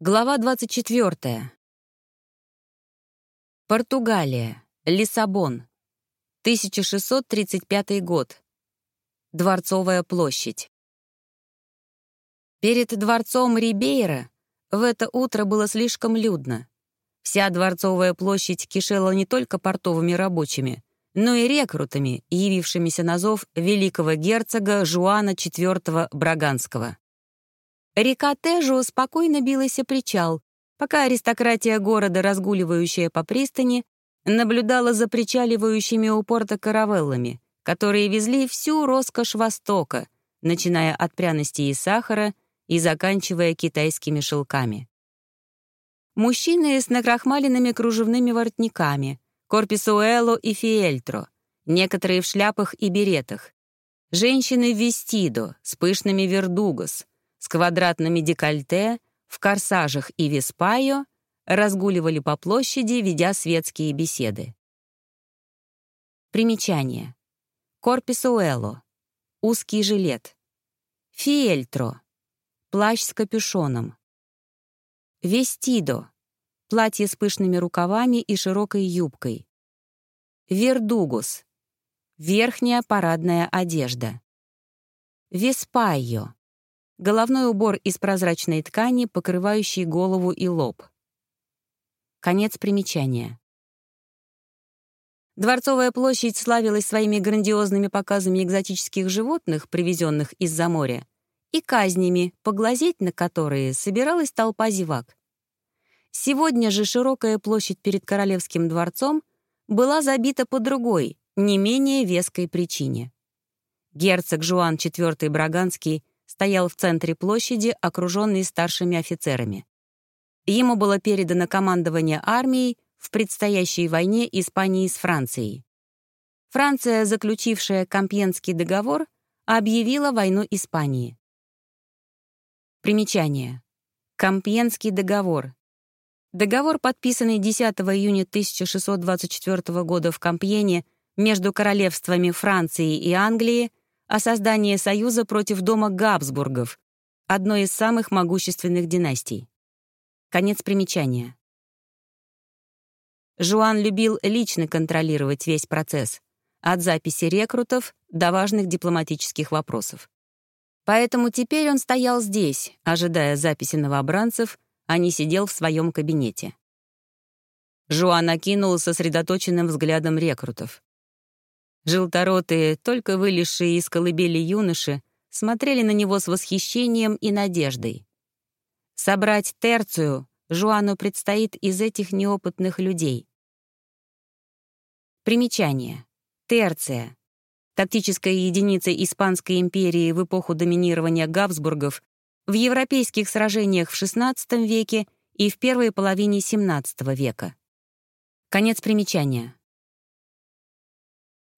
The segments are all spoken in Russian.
Глава 24. Португалия. Лиссабон. 1635 год. Дворцовая площадь. Перед дворцом Рибейра в это утро было слишком людно. Вся дворцовая площадь кишела не только портовыми рабочими, но и рекрутами, явившимися на зов великого герцога Жуана IV Браганского. Река Тежу спокойно билась о причал, пока аристократия города, разгуливающая по пристани, наблюдала за причаливающими у порта каравеллами, которые везли всю роскошь Востока, начиная от пряностей и сахара и заканчивая китайскими шелками. Мужчины с накрахмаленными кружевными воротниками, корписуэло и фиэльтро, некоторые в шляпах и беретах, женщины в вестидо с пышными вердугос, с квадратными декольте, в корсажах и виспайо разгуливали по площади, ведя светские беседы. Примечание. Корписуэло. Узкий жилет. Фиэльтро. Плащ с капюшоном. Вестидо. Платье с пышными рукавами и широкой юбкой. Вердугус. Верхняя парадная одежда. Веспайо головной убор из прозрачной ткани, покрывающий голову и лоб. Конец примечания. Дворцовая площадь славилась своими грандиозными показами экзотических животных, привезенных из-за моря, и казнями, поглазеть на которые собиралась толпа зевак. Сегодня же широкая площадь перед Королевским дворцом была забита по другой, не менее веской причине. Герцог Жуан IV Браганский стоял в центре площади, окруженный старшими офицерами. Ему было передано командование армией в предстоящей войне Испании с Францией. Франция, заключившая Компьенский договор, объявила войну Испании. Примечание. Компьенский договор. Договор, подписанный 10 июня 1624 года в Компьене между королевствами Франции и Англии, о создании союза против дома Габсбургов, одной из самых могущественных династий. Конец примечания. Жуан любил лично контролировать весь процесс, от записи рекрутов до важных дипломатических вопросов. Поэтому теперь он стоял здесь, ожидая записи новобранцев, а не сидел в своем кабинете. Жуан окинул сосредоточенным взглядом рекрутов. Желторотые, только вылезшие из колыбели юноши, смотрели на него с восхищением и надеждой. Собрать терцию Жуану предстоит из этих неопытных людей. Примечание. Терция. Тактическая единица Испанской империи в эпоху доминирования Габсбургов в европейских сражениях в XVI веке и в первой половине XVII века. Конец примечания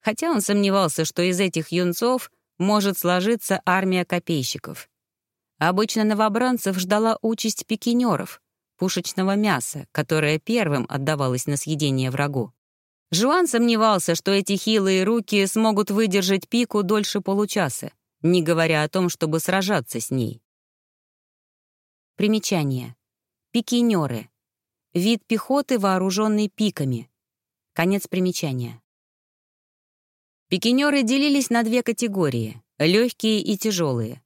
хотя он сомневался, что из этих юнцов может сложиться армия копейщиков. Обычно новобранцев ждала участь пикинеров, пушечного мяса, которое первым отдавалось на съедение врагу. Жуан сомневался, что эти хилые руки смогут выдержать пику дольше получаса, не говоря о том, чтобы сражаться с ней. Примечание. Пикинеры. Вид пехоты, вооруженный пиками. Конец примечания. Пикинеры делились на две категории — легкие и тяжелые.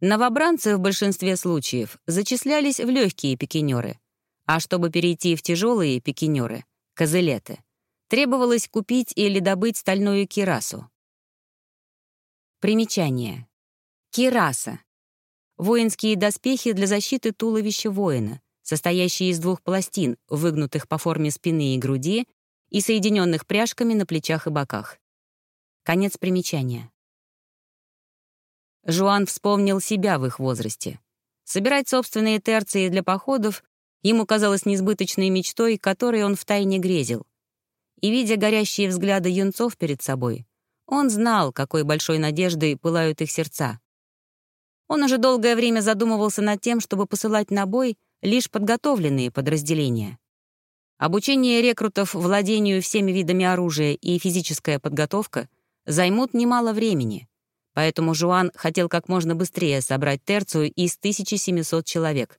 Новобранцы в большинстве случаев зачислялись в легкие пикинеры, а чтобы перейти в тяжелые пикинеры — козылеты, требовалось купить или добыть стальную кирасу. Примечание. Кираса. Воинские доспехи для защиты туловища воина, состоящие из двух пластин, выгнутых по форме спины и груди и соединенных пряжками на плечах и боках. Конец примечания. Жуан вспомнил себя в их возрасте. Собирать собственные терции для походов ему казалось несбыточной мечтой, которой он втайне грезил. И, видя горящие взгляды юнцов перед собой, он знал, какой большой надеждой пылают их сердца. Он уже долгое время задумывался над тем, чтобы посылать на бой лишь подготовленные подразделения. Обучение рекрутов владению всеми видами оружия и физическая подготовка — займут немало времени, поэтому Жуан хотел как можно быстрее собрать терцию из 1700 человек.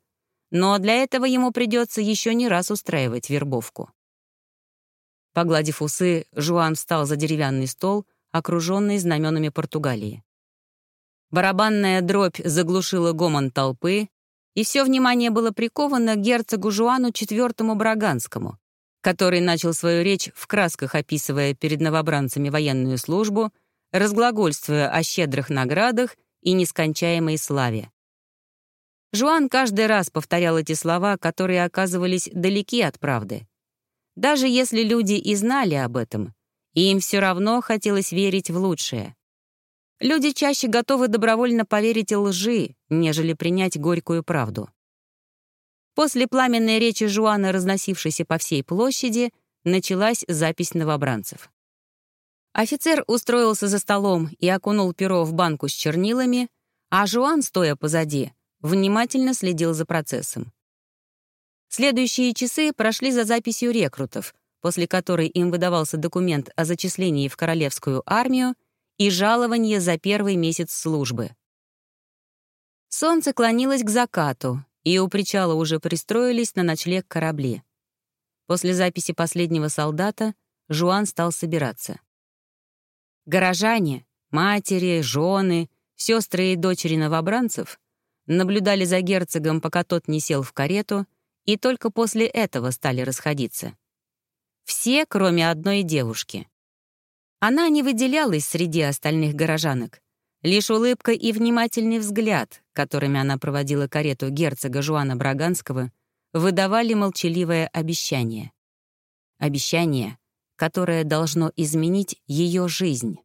но для этого ему придется еще не раз устраивать вербовку. Погладив усы, Жуан встал за деревянный стол, окруженный знаменами Португалии. Барабанная дробь заглушила гомон толпы, и все внимание было приковано герцогу Жуану IV Браганскому, который начал свою речь в красках описывая перед новобранцами военную службу, разглагольствуя о щедрых наградах и нескончаемой славе. Жуан каждый раз повторял эти слова, которые оказывались далеки от правды. Даже если люди и знали об этом, им все равно хотелось верить в лучшее. Люди чаще готовы добровольно поверить лжи, нежели принять горькую правду. После пламенной речи Жуана, разносившейся по всей площади, началась запись новобранцев. Офицер устроился за столом и окунул перо в банку с чернилами, а Жуан, стоя позади, внимательно следил за процессом. Следующие часы прошли за записью рекрутов, после которой им выдавался документ о зачислении в королевскую армию и жалование за первый месяц службы. Солнце клонилось к закату, и у причала уже пристроились на ночлег корабли. После записи последнего солдата Жуан стал собираться. Горожане, матери, жены, сестры и дочери новобранцев наблюдали за герцогом, пока тот не сел в карету, и только после этого стали расходиться. Все, кроме одной девушки. Она не выделялась среди остальных горожанок. Лишь улыбка и внимательный взгляд, которыми она проводила карету герцога Жуана Браганского, выдавали молчаливое обещание. Обещание, которое должно изменить ее жизнь.